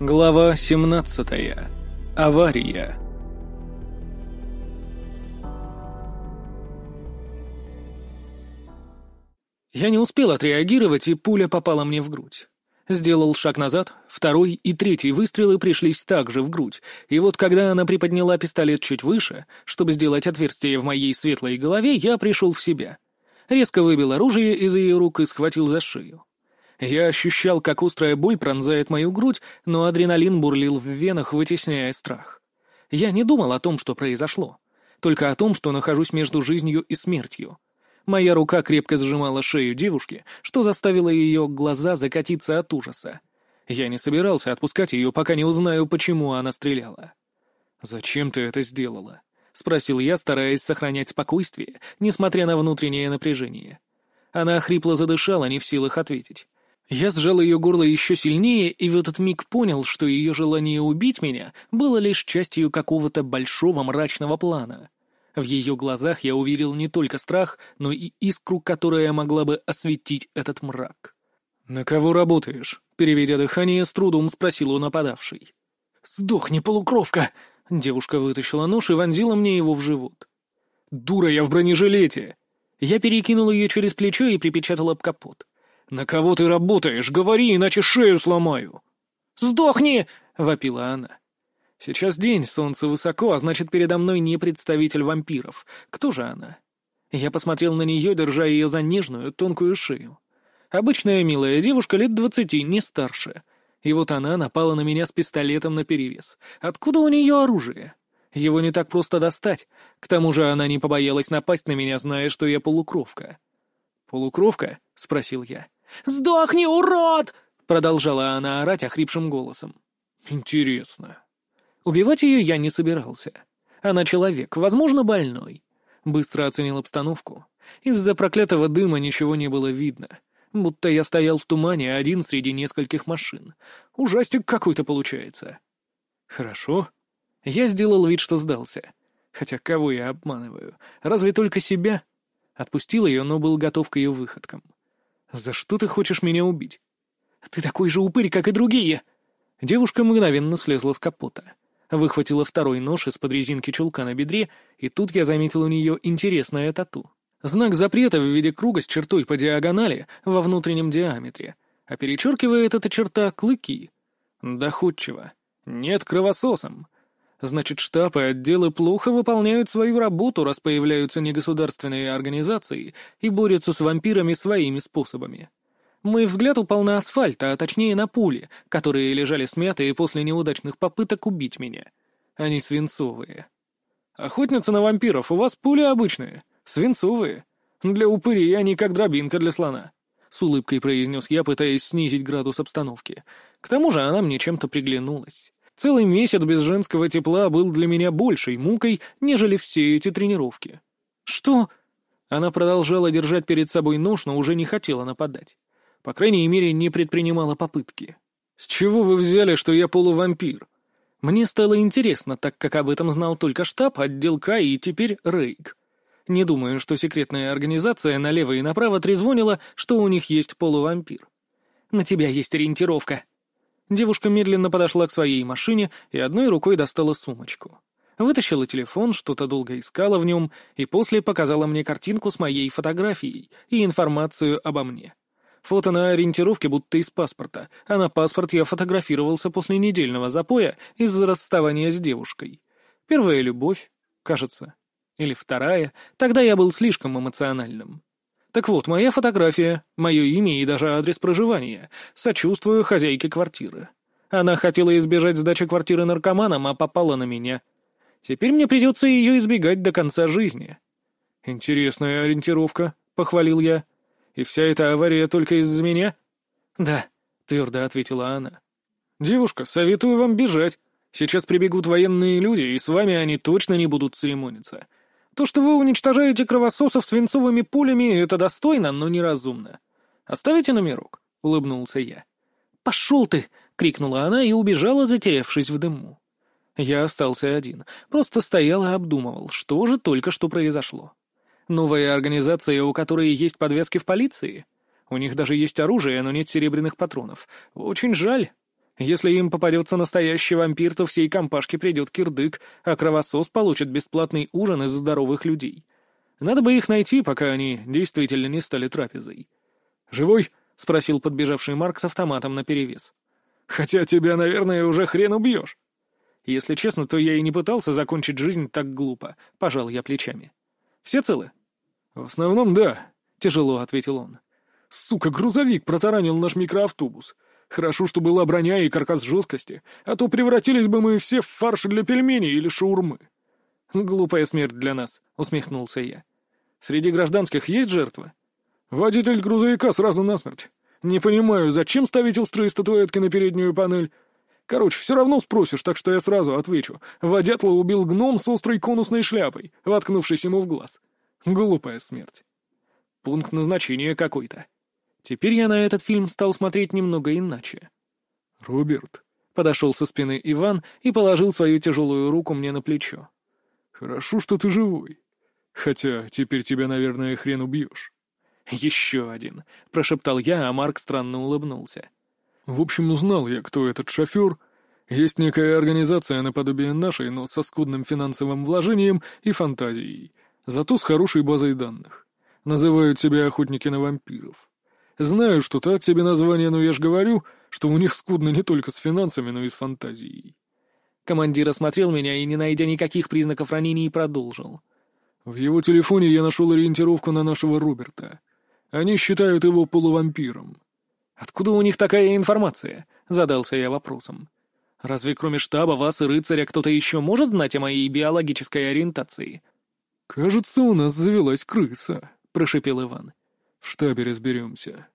Глава 17. Авария. Я не успел отреагировать, и пуля попала мне в грудь. Сделал шаг назад, второй и третий выстрелы пришлись также в грудь, и вот когда она приподняла пистолет чуть выше, чтобы сделать отверстие в моей светлой голове, я пришел в себя. Резко выбил оружие из ее рук и схватил за шею. Я ощущал, как острая боль пронзает мою грудь, но адреналин бурлил в венах, вытесняя страх. Я не думал о том, что произошло, только о том, что нахожусь между жизнью и смертью. Моя рука крепко сжимала шею девушки, что заставило ее глаза закатиться от ужаса. Я не собирался отпускать ее, пока не узнаю, почему она стреляла. «Зачем ты это сделала?» — спросил я, стараясь сохранять спокойствие, несмотря на внутреннее напряжение. Она хрипло задышала, не в силах ответить. Я сжал ее горло еще сильнее и в этот миг понял, что ее желание убить меня было лишь частью какого-то большого мрачного плана. В ее глазах я увидел не только страх, но и искру, которая могла бы осветить этот мрак. «На кого работаешь?» — переведя дыхание, с трудом спросил у нападавшей. «Сдохни, полукровка!» — девушка вытащила нож и вонзила мне его в живот. «Дура я в бронежилете!» Я перекинул ее через плечо и припечатал об капот. «На кого ты работаешь? Говори, иначе шею сломаю!» «Сдохни!» — вопила она. «Сейчас день, солнце высоко, а значит, передо мной не представитель вампиров. Кто же она?» Я посмотрел на нее, держа ее за нежную, тонкую шею. Обычная милая девушка лет двадцати, не старше. И вот она напала на меня с пистолетом наперевес. Откуда у нее оружие? Его не так просто достать. К тому же она не побоялась напасть на меня, зная, что я полукровка. «Полукровка?» — спросил я. «Сдохни, урод!» — продолжала она орать охрипшим голосом. «Интересно». Убивать ее я не собирался. Она человек, возможно, больной. Быстро оценил обстановку. Из-за проклятого дыма ничего не было видно. Будто я стоял в тумане один среди нескольких машин. Ужастик какой-то получается. Хорошо. Я сделал вид, что сдался. Хотя кого я обманываю? Разве только себя? Отпустил ее, но был готов к ее выходкам. «За что ты хочешь меня убить?» «Ты такой же упырь, как и другие!» Девушка мгновенно слезла с капота. Выхватила второй нож из-под резинки чулка на бедре, и тут я заметил у нее интересное тату. Знак запрета в виде круга с чертой по диагонали во внутреннем диаметре, а перечеркивает эта черта клыки. Доходчиво. Нет кровососом. Значит, штаб и отделы плохо выполняют свою работу, раз появляются негосударственные организации и борются с вампирами своими способами. Мой взгляд упал на асфальт, а точнее на пули, которые лежали смятые после неудачных попыток убить меня. Они свинцовые. «Охотница на вампиров, у вас пули обычные, свинцовые. Для упырей они как дробинка для слона», — с улыбкой произнес я, пытаясь снизить градус обстановки. К тому же она мне чем-то приглянулась. Целый месяц без женского тепла был для меня большей мукой, нежели все эти тренировки. «Что?» Она продолжала держать перед собой нож, но уже не хотела нападать. По крайней мере, не предпринимала попытки. «С чего вы взяли, что я полувампир?» Мне стало интересно, так как об этом знал только штаб, отдел К и теперь Рейк. Не думаю, что секретная организация налево и направо трезвонила, что у них есть полувампир. «На тебя есть ориентировка», Девушка медленно подошла к своей машине и одной рукой достала сумочку. Вытащила телефон, что-то долго искала в нем, и после показала мне картинку с моей фотографией и информацию обо мне. Фото на ориентировке будто из паспорта, а на паспорт я фотографировался после недельного запоя из-за расставания с девушкой. Первая любовь, кажется. Или вторая, тогда я был слишком эмоциональным. Так вот, моя фотография, мое имя и даже адрес проживания. Сочувствую хозяйке квартиры. Она хотела избежать сдачи квартиры наркоманам, а попала на меня. Теперь мне придется ее избегать до конца жизни. «Интересная ориентировка», — похвалил я. «И вся эта авария только из-за меня?» «Да», — твердо ответила она. «Девушка, советую вам бежать. Сейчас прибегут военные люди, и с вами они точно не будут церемониться. То, что вы уничтожаете кровососов свинцовыми пулями, это достойно, но неразумно. Оставите номерок?» — улыбнулся я. «Пошел ты!» — крикнула она и убежала, затерявшись в дыму. Я остался один, просто стоял и обдумывал, что же только что произошло. Новая организация, у которой есть подвески в полиции? У них даже есть оружие, но нет серебряных патронов. Очень жаль. Если им попадется настоящий вампир, то всей компашке придет кирдык, а кровосос получит бесплатный ужин из здоровых людей. Надо бы их найти, пока они действительно не стали трапезой. «Живой?» — спросил подбежавший Марк с автоматом наперевес. «Хотя тебя, наверное, уже хрен убьешь». Если честно, то я и не пытался закончить жизнь так глупо, пожал я плечами. «Все целы?» «В основном, да», — тяжело ответил он. «Сука, грузовик протаранил наш микроавтобус. Хорошо, что была броня и каркас жесткости, а то превратились бы мы все в фарш для пельменей или шаурмы. «Глупая смерть для нас», — усмехнулся я. «Среди гражданских есть жертвы?» «Водитель грузовика сразу насмерть. Не понимаю, зачем ставить острые статуэтки на переднюю панель? Короче, все равно спросишь, так что я сразу отвечу. Водятла убил гном с острой конусной шляпой, воткнувшись ему в глаз. Глупая смерть. Пункт назначения какой-то. Теперь я на этот фильм стал смотреть немного иначе. «Роберт», — подошел со спины Иван и положил свою тяжелую руку мне на плечо. «Хорошо, что ты живой. Хотя теперь тебя, наверное, хрен убьешь». «Еще один», — прошептал я, а Марк странно улыбнулся. «В общем, узнал я, кто этот шофер. Есть некая организация наподобие нашей, но со скудным финансовым вложением и фантазией, зато с хорошей базой данных. Называют себя охотники на вампиров. Знаю, что так себе название, но я ж говорю, что у них скудно не только с финансами, но и с фантазией. Командир осмотрел меня и, не найдя никаких признаков ранений, продолжил. В его телефоне я нашел ориентировку на нашего Роберта. Они считают его полувампиром. «Откуда у них такая информация?» — задался я вопросом. «Разве кроме штаба, вас и рыцаря кто-то еще может знать о моей биологической ориентации?» «Кажется, у нас завелась крыса», — прошепел Иван. В штабе разберемся.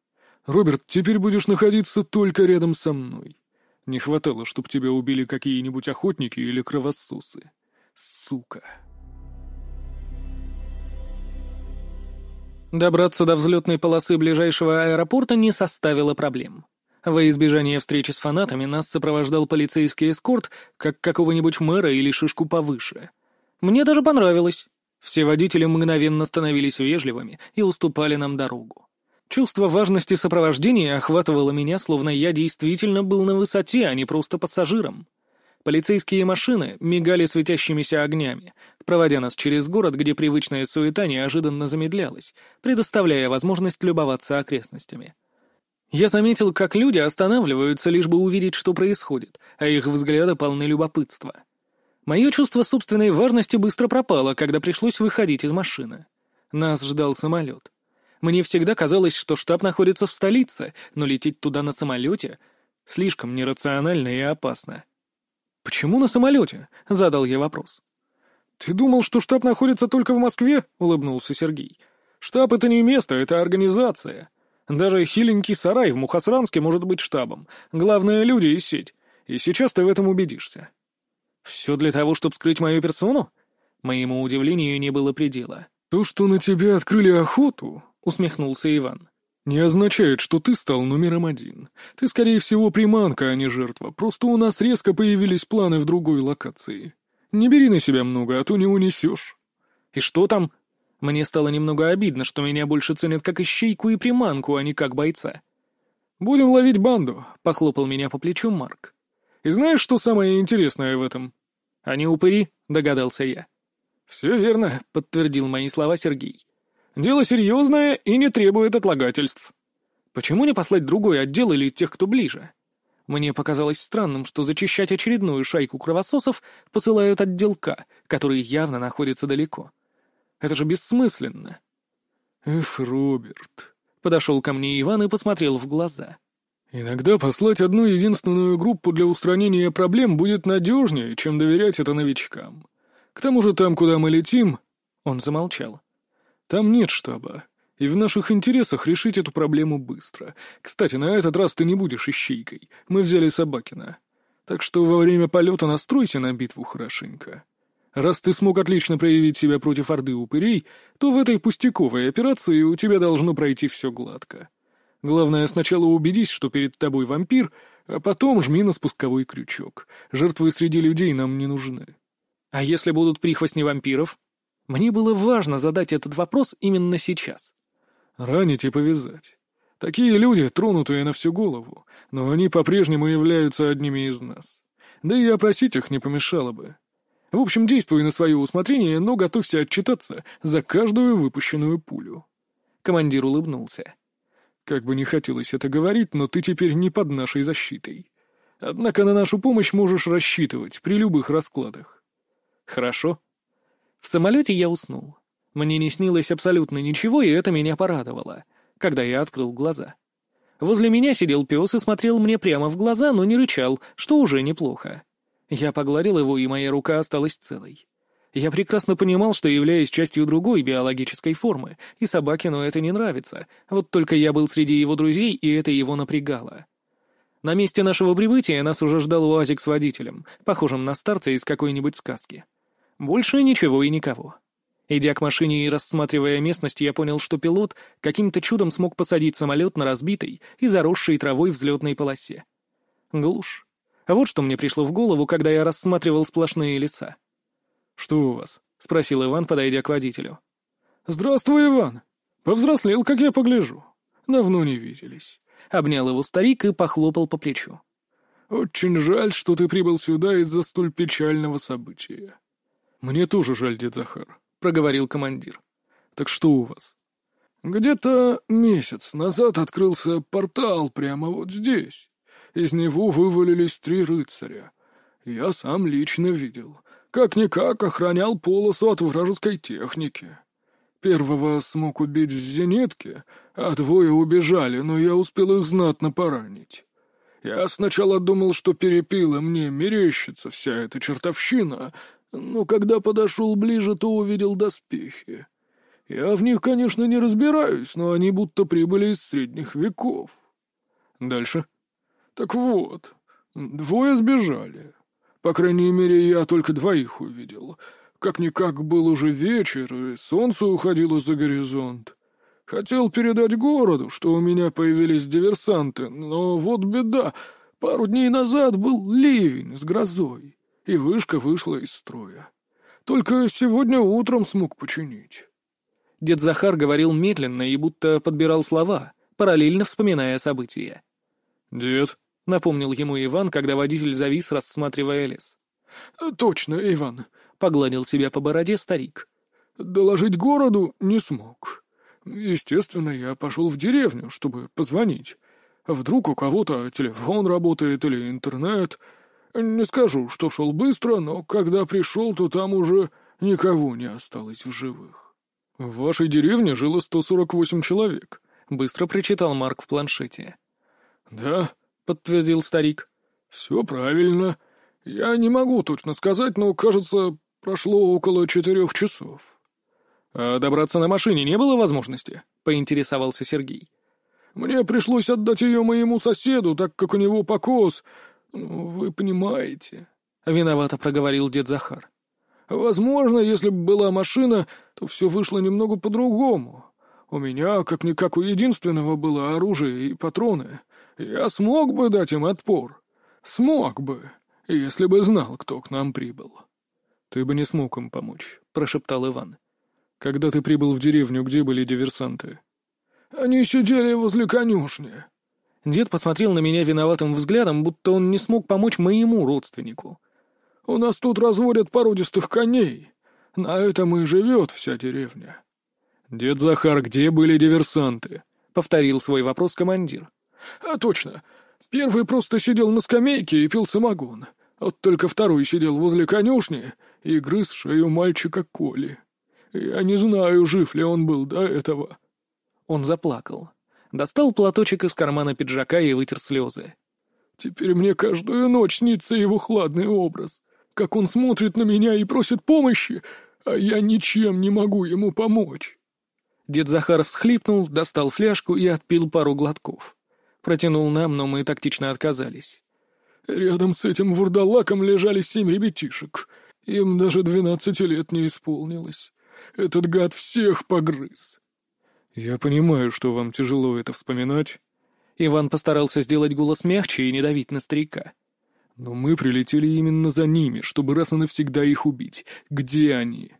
Роберт, теперь будешь находиться только рядом со мной. Не хватало, чтоб тебя убили какие-нибудь охотники или кровососы. Сука. Добраться до взлетной полосы ближайшего аэропорта не составило проблем. Во избежание встречи с фанатами нас сопровождал полицейский эскорт, как какого-нибудь мэра или шишку повыше. Мне даже понравилось. Все водители мгновенно становились вежливыми и уступали нам дорогу. Чувство важности сопровождения охватывало меня, словно я действительно был на высоте, а не просто пассажиром. Полицейские машины мигали светящимися огнями, проводя нас через город, где привычная суета неожиданно замедлялась, предоставляя возможность любоваться окрестностями. Я заметил, как люди останавливаются, лишь бы увидеть, что происходит, а их взгляды полны любопытства. Мое чувство собственной важности быстро пропало, когда пришлось выходить из машины. Нас ждал самолет. Мне всегда казалось, что штаб находится в столице, но лететь туда на самолете слишком нерационально и опасно. «Почему на самолете?» — задал я вопрос. «Ты думал, что штаб находится только в Москве?» — улыбнулся Сергей. «Штаб — это не место, это организация. Даже хиленький сарай в Мухосранске может быть штабом. Главное — люди и сеть. И сейчас ты в этом убедишься. «Все для того, чтобы скрыть мою персону?» Моему удивлению не было предела. «То, что на тебя открыли охоту», — усмехнулся Иван, — «не означает, что ты стал номером один. Ты, скорее всего, приманка, а не жертва. Просто у нас резко появились планы в другой локации. Не бери на себя много, а то не унесешь». «И что там?» Мне стало немного обидно, что меня больше ценят как ищейку и приманку, а не как бойца. «Будем ловить банду», — похлопал меня по плечу Марк. И знаешь, что самое интересное в этом?» «Они упыри», — догадался я. «Все верно», — подтвердил мои слова Сергей. «Дело серьезное и не требует отлагательств». «Почему не послать другой отдел или тех, кто ближе?» Мне показалось странным, что зачищать очередную шайку кровососов посылают отделка, который явно находится далеко. Это же бессмысленно. «Эф, Роберт», — подошел ко мне Иван и посмотрел в глаза. Иногда послать одну единственную группу для устранения проблем будет надежнее, чем доверять это новичкам. К тому же там, куда мы летим...» Он замолчал. «Там нет штаба, и в наших интересах решить эту проблему быстро. Кстати, на этот раз ты не будешь ищейкой. Мы взяли Собакина. Так что во время полета настройся на битву хорошенько. Раз ты смог отлично проявить себя против Орды Упырей, то в этой пустяковой операции у тебя должно пройти все гладко». Главное, сначала убедись, что перед тобой вампир, а потом жми на спусковой крючок. Жертвы среди людей нам не нужны. А если будут прихвостни вампиров? Мне было важно задать этот вопрос именно сейчас. Ранить и повязать. Такие люди, тронутые на всю голову, но они по-прежнему являются одними из нас. Да и опросить их не помешало бы. В общем, действуй на свое усмотрение, но готовься отчитаться за каждую выпущенную пулю». Командир улыбнулся. «Как бы не хотелось это говорить, но ты теперь не под нашей защитой. Однако на нашу помощь можешь рассчитывать при любых раскладах». «Хорошо». В самолете я уснул. Мне не снилось абсолютно ничего, и это меня порадовало, когда я открыл глаза. Возле меня сидел пес и смотрел мне прямо в глаза, но не рычал, что уже неплохо. Я погладил его, и моя рука осталась целой. Я прекрасно понимал, что являюсь частью другой биологической формы, и собаке, но это не нравится. Вот только я был среди его друзей, и это его напрягало. На месте нашего прибытия нас уже ждал УАЗик с водителем, похожим на старца из какой-нибудь сказки. Больше ничего и никого. Идя к машине и рассматривая местность, я понял, что пилот каким-то чудом смог посадить самолет на разбитой и заросшей травой взлетной полосе. Глушь. Вот что мне пришло в голову, когда я рассматривал сплошные леса. «Что у вас?» — спросил Иван, подойдя к водителю. «Здравствуй, Иван. Повзрослел, как я погляжу. Давно не виделись». Обнял его старик и похлопал по плечу. «Очень жаль, что ты прибыл сюда из-за столь печального события». «Мне тоже жаль, дед Захар», проговорил командир. «Так что у вас?» «Где-то месяц назад открылся портал прямо вот здесь. Из него вывалились три рыцаря. Я сам лично видел. Как-никак охранял полосу от вражеской техники. Первого смог убить с зенитки, а двое убежали, но я успел их знатно поранить. Я сначала думал, что перепила мне мерещится вся эта чертовщина, но когда подошел ближе, то увидел доспехи. Я в них, конечно, не разбираюсь, но они будто прибыли из средних веков. Дальше. Так вот, двое сбежали. По крайней мере, я только двоих увидел. Как-никак был уже вечер, и солнце уходило за горизонт. Хотел передать городу, что у меня появились диверсанты, но вот беда. Пару дней назад был ливень с грозой и вышка вышла из строя. Только сегодня утром смог починить. Дед Захар говорил медленно и будто подбирал слова, параллельно вспоминая события. «Дед», — напомнил ему Иван, когда водитель завис, рассматривая лес. «Точно, Иван», — погладил себя по бороде старик. «Доложить городу не смог. Естественно, я пошел в деревню, чтобы позвонить. Вдруг у кого-то телефон работает или интернет, не скажу, что шел быстро, но когда пришел, то там уже никого не осталось в живых. В вашей деревне жило 148 человек, быстро прочитал Марк в планшете. Да, подтвердил старик. Все правильно. Я не могу точно сказать, но, кажется, прошло около четырех часов. А добраться на машине не было возможности? поинтересовался Сергей. Мне пришлось отдать ее моему соседу, так как у него покос, ну, «Вы понимаете», — виновато проговорил дед Захар. «Возможно, если бы была машина, то все вышло немного по-другому. У меня, как-никак, у единственного было оружие и патроны. Я смог бы дать им отпор. Смог бы, если бы знал, кто к нам прибыл». «Ты бы не смог им помочь», — прошептал Иван. «Когда ты прибыл в деревню, где были диверсанты?» «Они сидели возле конюшни», Дед посмотрел на меня виноватым взглядом, будто он не смог помочь моему родственнику. «У нас тут разводят породистых коней. На этом и живет вся деревня». «Дед Захар, где были диверсанты?» — повторил свой вопрос командир. «А точно. Первый просто сидел на скамейке и пил самогон. Вот только второй сидел возле конюшни и грыз шею мальчика Коли. Я не знаю, жив ли он был до этого». Он заплакал. Достал платочек из кармана пиджака и вытер слезы. «Теперь мне каждую ночь снится его хладный образ. Как он смотрит на меня и просит помощи, а я ничем не могу ему помочь». Дед Захар всхлипнул, достал фляжку и отпил пару глотков. Протянул нам, но мы тактично отказались. Рядом с этим вурдалаком лежали семь ребятишек. Им даже двенадцати лет не исполнилось. Этот гад всех погрыз. «Я понимаю, что вам тяжело это вспоминать». Иван постарался сделать голос мягче и не давить на старика. «Но мы прилетели именно за ними, чтобы раз и навсегда их убить. Где они?»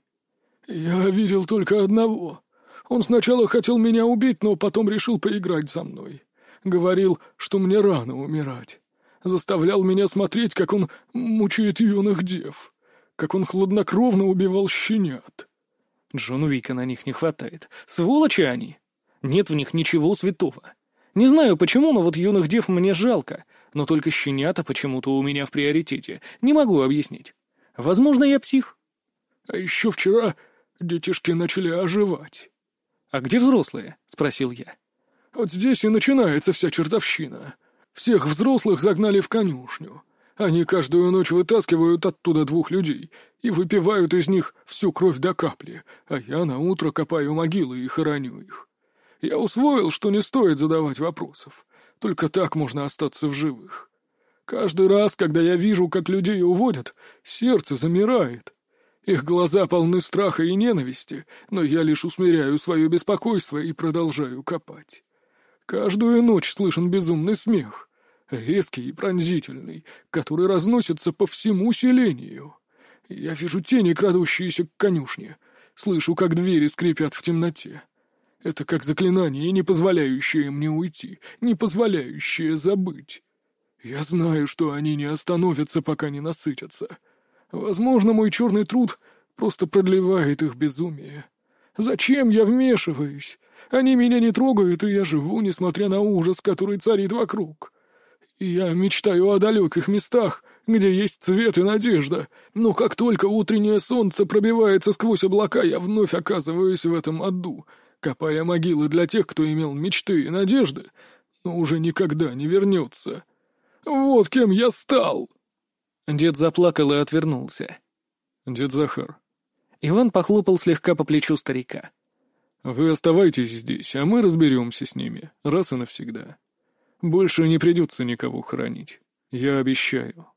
«Я видел только одного. Он сначала хотел меня убить, но потом решил поиграть со мной. Говорил, что мне рано умирать. Заставлял меня смотреть, как он мучает юных дев. Как он хладнокровно убивал щенят. Джон Уика на них не хватает. Сволочи они! Нет в них ничего святого. Не знаю почему, но вот юных дев мне жалко, но только щенята почему-то у меня в приоритете. Не могу объяснить. Возможно, я псих. А еще вчера детишки начали оживать. «А где взрослые?» — спросил я. «Вот здесь и начинается вся чертовщина. Всех взрослых загнали в конюшню. Они каждую ночь вытаскивают оттуда двух людей и выпивают из них всю кровь до капли, а я на утро копаю могилы и хороню их. Я усвоил, что не стоит задавать вопросов. Только так можно остаться в живых. Каждый раз, когда я вижу, как людей уводят, сердце замирает. Их глаза полны страха и ненависти, но я лишь усмиряю свое беспокойство и продолжаю копать. Каждую ночь слышен безумный смех, резкий и пронзительный, который разносится по всему селению. Я вижу тени, крадущиеся к конюшне, слышу, как двери скрипят в темноте. Это как заклинание, не позволяющее мне уйти, не позволяющее забыть. Я знаю, что они не остановятся, пока не насытятся. Возможно, мой черный труд просто продлевает их безумие. Зачем я вмешиваюсь? Они меня не трогают, и я живу, несмотря на ужас, который царит вокруг. Я мечтаю о далеких местах, где есть цвет и надежда, но как только утреннее солнце пробивается сквозь облака, я вновь оказываюсь в этом аду, копая могилы для тех, кто имел мечты и надежды, но уже никогда не вернется. Вот кем я стал!» Дед заплакал и отвернулся. «Дед Захар». Иван похлопал слегка по плечу старика. «Вы оставайтесь здесь, а мы разберемся с ними, раз и навсегда. Больше не придется никого хранить. Я обещаю».